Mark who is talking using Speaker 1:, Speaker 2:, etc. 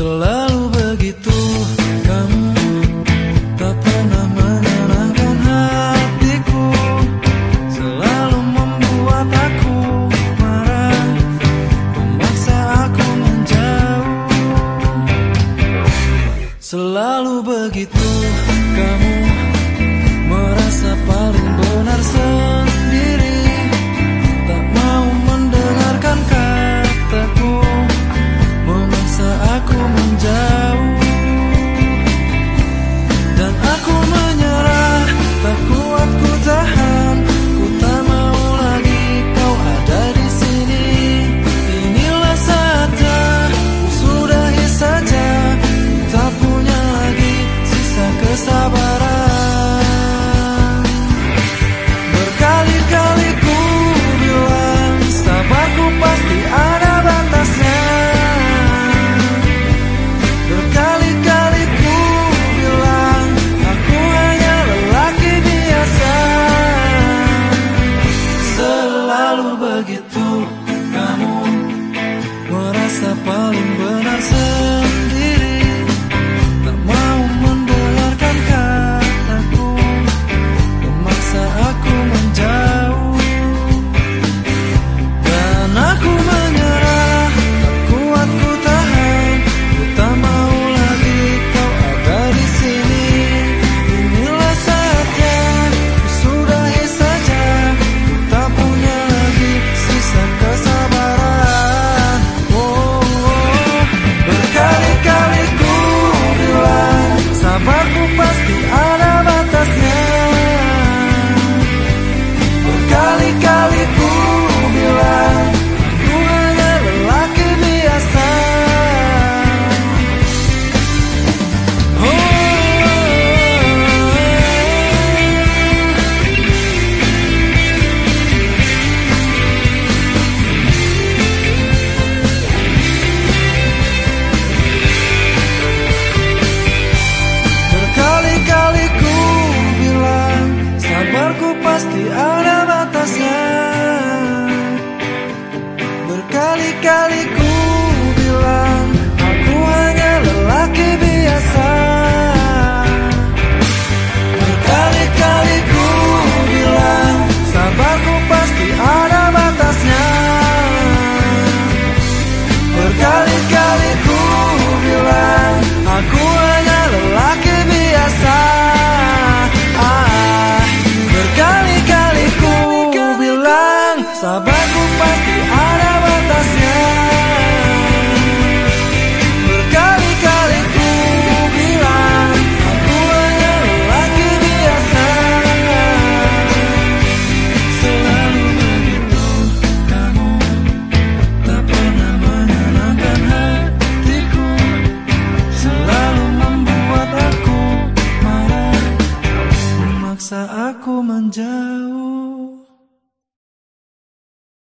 Speaker 1: Selalu begitu kamu tak pernah menenangkan hatiku. Selalu membuat aku marah Memaksa aku menjauh. Selalu begitu kamu merasa paling benar Masa aku menjauh.